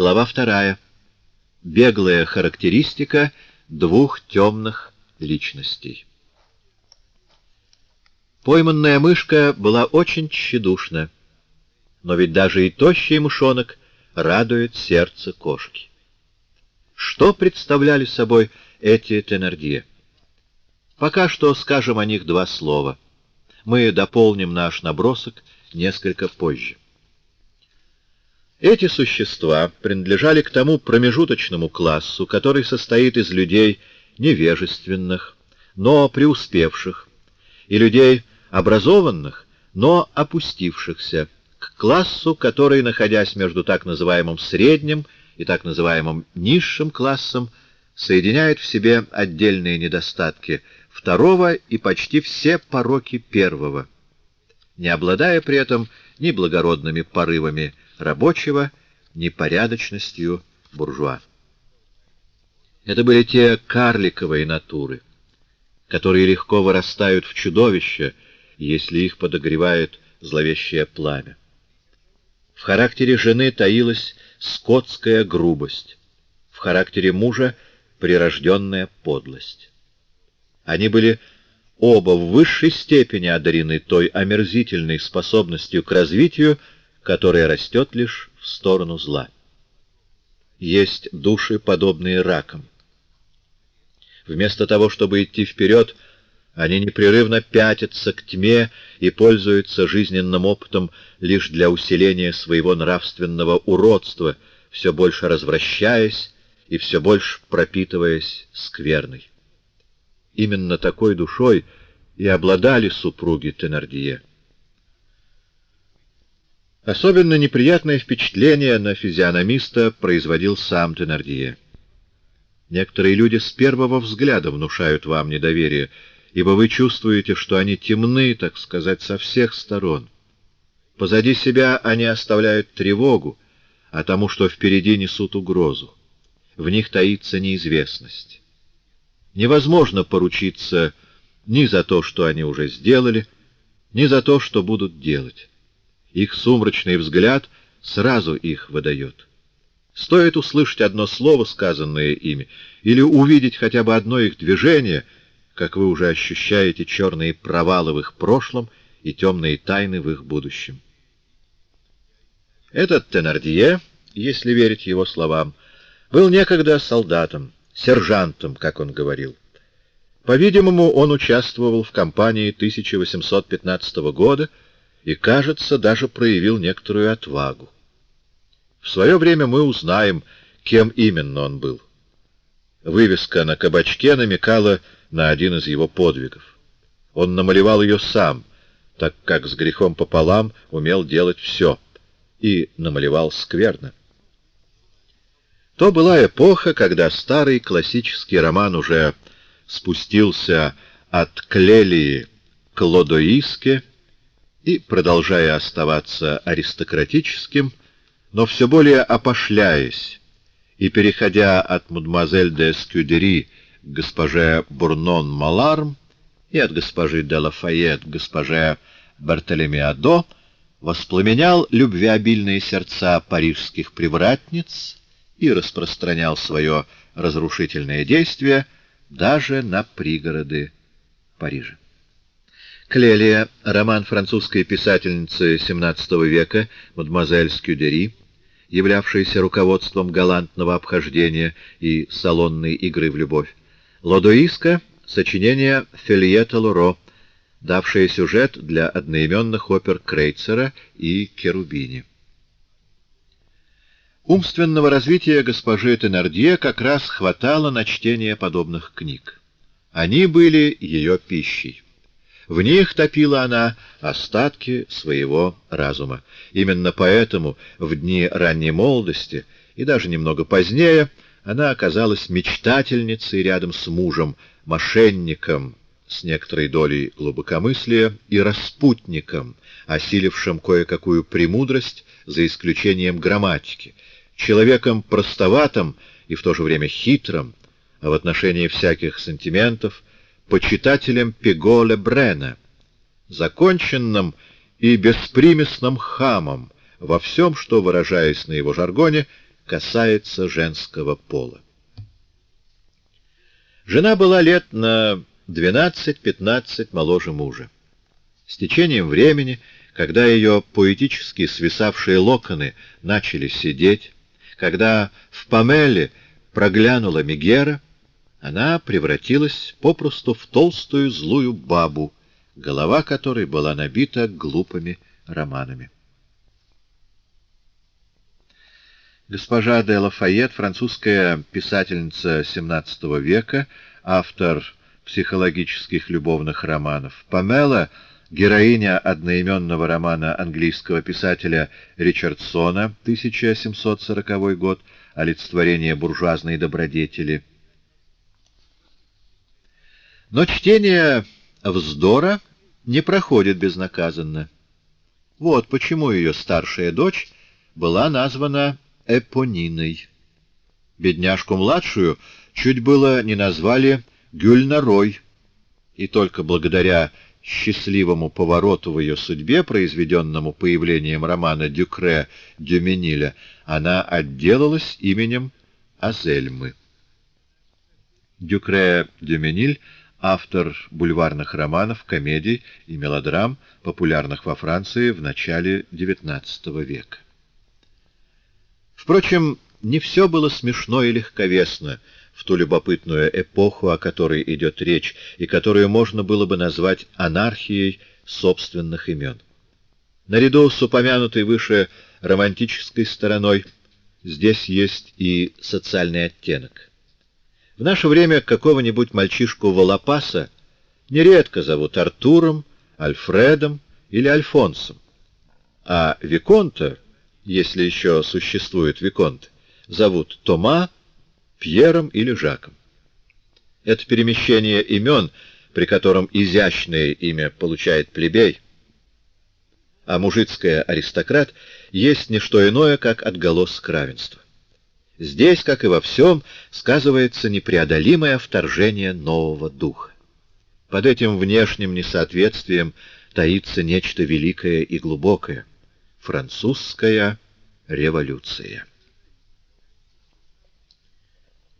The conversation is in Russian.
Глава вторая. Беглая характеристика двух темных личностей. Пойманная мышка была очень тщедушна, но ведь даже и тощий мышонок радует сердце кошки. Что представляли собой эти Теннердье? Пока что скажем о них два слова. Мы дополним наш набросок несколько позже. Эти существа принадлежали к тому промежуточному классу, который состоит из людей невежественных, но преуспевших, и людей образованных, но опустившихся, к классу, который, находясь между так называемым средним и так называемым низшим классом, соединяет в себе отдельные недостатки второго и почти все пороки первого, не обладая при этом ни благородными порывами рабочего, ни порядочностью буржуа. Это были те карликовые натуры, которые легко вырастают в чудовище, если их подогревает зловещее пламя. В характере жены таилась скотская грубость, в характере мужа — прирожденная подлость. Они были оба в высшей степени одарены той омерзительной способностью к развитию, которая растет лишь в сторону зла. Есть души, подобные ракам. Вместо того, чтобы идти вперед, они непрерывно пятятся к тьме и пользуются жизненным опытом лишь для усиления своего нравственного уродства, все больше развращаясь и все больше пропитываясь скверной. Именно такой душой и обладали супруги Тенардие. Особенно неприятное впечатление на физиономиста производил сам Тенардие. Некоторые люди с первого взгляда внушают вам недоверие, ибо вы чувствуете, что они темны, так сказать, со всех сторон. Позади себя они оставляют тревогу, а тому, что впереди несут угрозу. В них таится неизвестность. Невозможно поручиться ни за то, что они уже сделали, ни за то, что будут делать. Их сумрачный взгляд сразу их выдает. Стоит услышать одно слово, сказанное ими, или увидеть хотя бы одно их движение, как вы уже ощущаете черные провалы в их прошлом и темные тайны в их будущем. Этот Тенардье, если верить его словам, был некогда солдатом, сержантом, как он говорил. По-видимому, он участвовал в кампании 1815 года, и, кажется, даже проявил некоторую отвагу. В свое время мы узнаем, кем именно он был. Вывеска на кабачке намекала на один из его подвигов. Он намалевал ее сам, так как с грехом пополам умел делать все, и намалевал скверно. То была эпоха, когда старый классический роман уже спустился от Клелии к Лодоиске, и, продолжая оставаться аристократическим, но все более опошляясь и переходя от мадемуазель де Скюдери к госпоже Бурнон-Маларм и от госпожи де Лафайет к госпоже Бартолемеадо, воспламенял любвеобильные сердца парижских привратниц и распространял свое разрушительное действие даже на пригороды Парижа. Клелия, роман французской писательницы XVII века, мадемуазель Скюдери, являвшийся руководством галантного обхождения и салонной игры в любовь. Лодоиска — сочинение Фельета Луро, давшее сюжет для одноименных опер Крейцера и Керубини. Умственного развития госпожи Тенардье как раз хватало на чтение подобных книг. Они были ее пищей. В них топила она остатки своего разума. Именно поэтому в дни ранней молодости и даже немного позднее она оказалась мечтательницей рядом с мужем, мошенником с некоторой долей глубокомыслия и распутником, осилившим кое-какую премудрость за исключением грамматики, человеком простоватым и в то же время хитрым, а в отношении всяких сантиментов почитателем Пеголе Брена, законченным и беспримесным хамом во всем, что, выражаясь на его жаргоне, касается женского пола. Жена была лет на 12-15 моложе мужа. С течением времени, когда ее поэтически свисавшие локоны начали сидеть, когда в Памеле проглянула Мегера, она превратилась попросту в толстую злую бабу, голова которой была набита глупыми романами. Госпожа де Лафайет, французская писательница XVII века, автор психологических любовных романов. Памела — героиня одноименного романа английского писателя Ричардсона, 1740 год, олицетворение буржуазной добродетели. Но чтение вздора не проходит безнаказанно. Вот почему ее старшая дочь была названа Эпониной. Бедняжку-младшую чуть было не назвали Гюльнарой, и только благодаря счастливому повороту в ее судьбе, произведенному появлением романа Дюкре Дюмениля, она отделалась именем Азельмы. Дюкре Дюмениль — автор бульварных романов, комедий и мелодрам, популярных во Франции в начале XIX века. Впрочем, не все было смешно и легковесно в ту любопытную эпоху, о которой идет речь, и которую можно было бы назвать анархией собственных имен. Наряду с упомянутой выше романтической стороной здесь есть и социальный оттенок. В наше время какого-нибудь мальчишку Волопаса нередко зовут Артуром, Альфредом или Альфонсом, а Виконта — если еще существует Виконт, зовут Тома, Пьером или Жаком. Это перемещение имен, при котором изящное имя получает плебей, а мужицкое аристократ, есть не что иное, как отголоск равенства. Здесь, как и во всем, сказывается непреодолимое вторжение нового духа. Под этим внешним несоответствием таится нечто великое и глубокое. Французская революция.